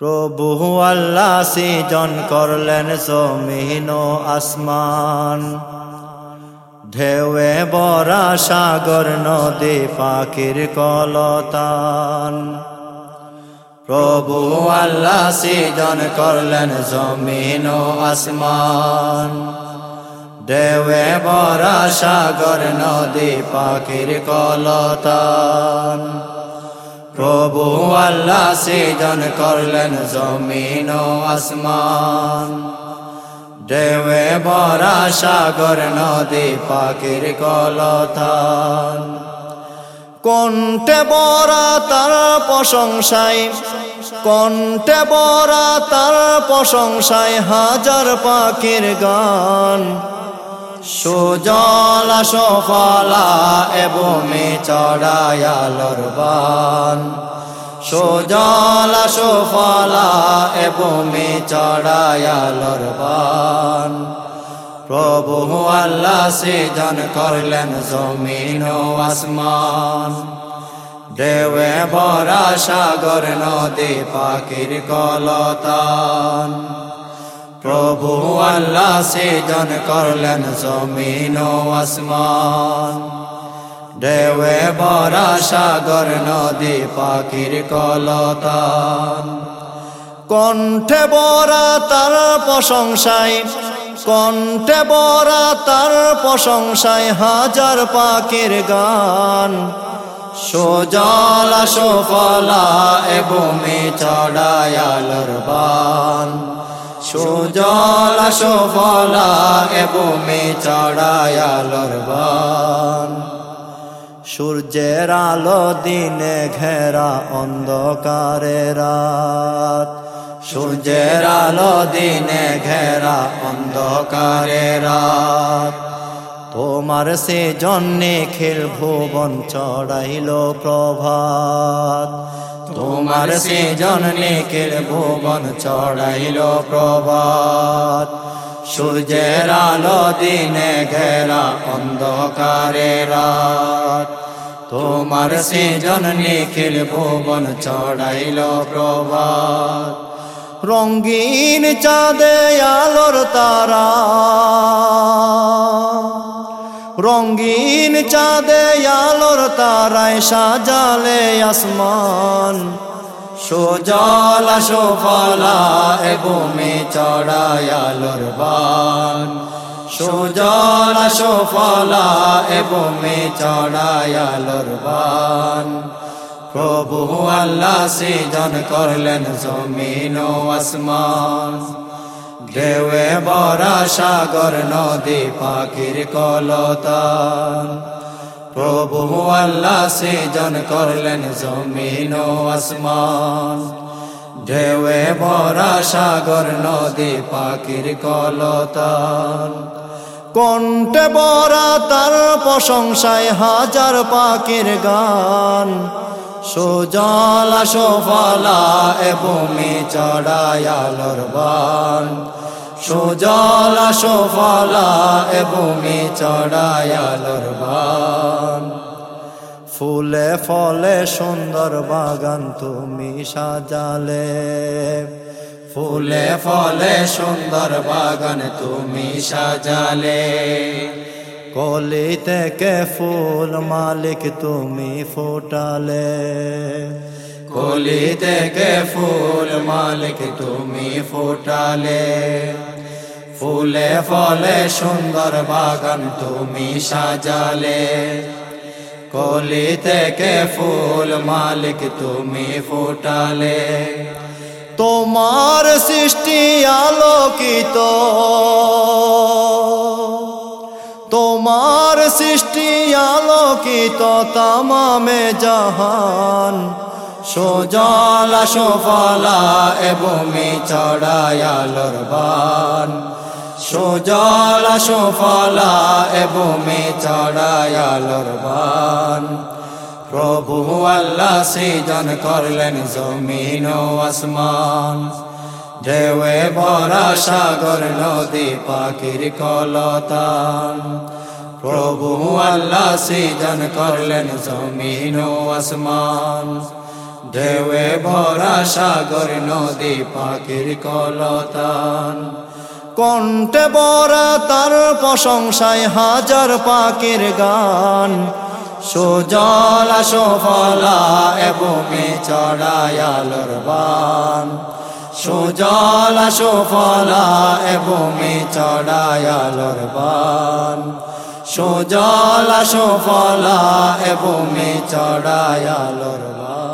প্রভু আল্লাহ সৃজন করলেন জমিন ও আসমান। ঢেউয়ে বরা সাগর, নদী পাখির কলতান। প্রভু আল্লাহ সৃজন করলেন জমিন আসমান। ঢেউয়ে বরা সাগর, নদী পাখির কলতান। প্রভু আল্লাহ সৃজন করলেন জমিন আসমান। দেবে বরা সাগর, নদী, পাখির কলতান। কণ্ঠে বরা তার প্রশংসায়, কণ্ঠে বরা তার প্রশংসায় হাজার পাখির গান। সুজলা সফলা এবং চড়ায়ালর বান সুজলা সফলা এবং চড়ায়ালর বান প্রভু আল্লাহ সৃজন করলেন জমিন ও আসমান। দেবে বরা সাগর, নদী, পাখির কলতান। প্রভু আল্লাহ সৃজন করলেন জমিন ও আসমান। দেবে বরা সাগর, নদী, পাখির কলতান। কণ্ঠে বরা তার প্রশংসায়, কণ্ঠে বরা তার প্রশংসায় হাজার পাখির গান। সোজলা সোফলা এবং চড়ায়ালর বান। সুজলা সুফলা এবং চড়ায়ালর বান। সূর্যের আলো দিনে ঘেরা অন্ধকারে রাত। সূর্যের আলো দিনে ঘেরা অন্ধকারে রাত। তোমার সে জন্যে খেল ভুবন চড়াইল প্রভাত। তোমার সে জন্যে খেল ভুবন চড়াইল প্রভাত। সূর্যের আলো দিনে ঘেরা অন্ধকারে রাত। তোমার সে জন্যে খেল ভুবন চড়াইল প্রভাত। রঙ্গিন চাঁদে আলোর তারা। রঙ্গিন চাঁদে আলোর তারায় সাজালে আসমান। সোজলা সোফলা এবং চড়ায় আলোর বান। সোজলা সোফলা এবং চড়ায় আলোর বান। প্রভু আল্লাহ সৃজন করলেন জমিন আসমান। ঢেউয়ে বরা সাগর, নদী পাখির কলতান। প্রভু আল্লাহ সৃজন করলেন জমিন আসমান। ঢেউয়ে বরা সাগর, নদী পাখির কলতান। কণ্ঠে বরা তার প্রশংসায় হাজার পাখির গান। সুজলা, সোফলা এবং চড়ায়ালর বান। সুজলা সোফলা এবং চড়ায়ালর বান ফুলে ফলে সুন্দর বাগান তুমি সাজালে। ফুলে ফলে সুন্দর বাগান তুমি সাজালে। কলি থেকে ফুল মালিক তুমি ফোটালে। কলি থেকে ফুল মালিক তুমি ফোটালে। ফুলে ফলে সুন্দর বাগান তুমি সাজালে। কলি থেকে ফুল মালিক তুমি ফোটালে। তোমার সৃষ্টি আলোকিত। তোমার সৃষ্টি আলোকিত তামামে জাহান। সোজলা সোফলা এবং চড়ায়ালর বান। সোজলা সোফলা এবং চড়ায়ালর বান। প্রভু আল্লাহ সৃজন করলেন জমিন ও আসমান। ঢেউয়ে ভরা সাগর, নদী, পাখির কলতান। প্রভু আল্লাহ সৃজন করলেন জমিন ও আসমান। ঢেউয়ে ভরা সাগর, নদী, পাখির কলতান। কণ্ঠে বরা তার প্রশংসায় হাজার পাখির গান। সুজলা সফলা এবং চড়ায়ালোর বান। সুজলা সফলা এবং চড়ায়ালোর বান। সুজলা সফলা এবং চড়ায়ালোর বান।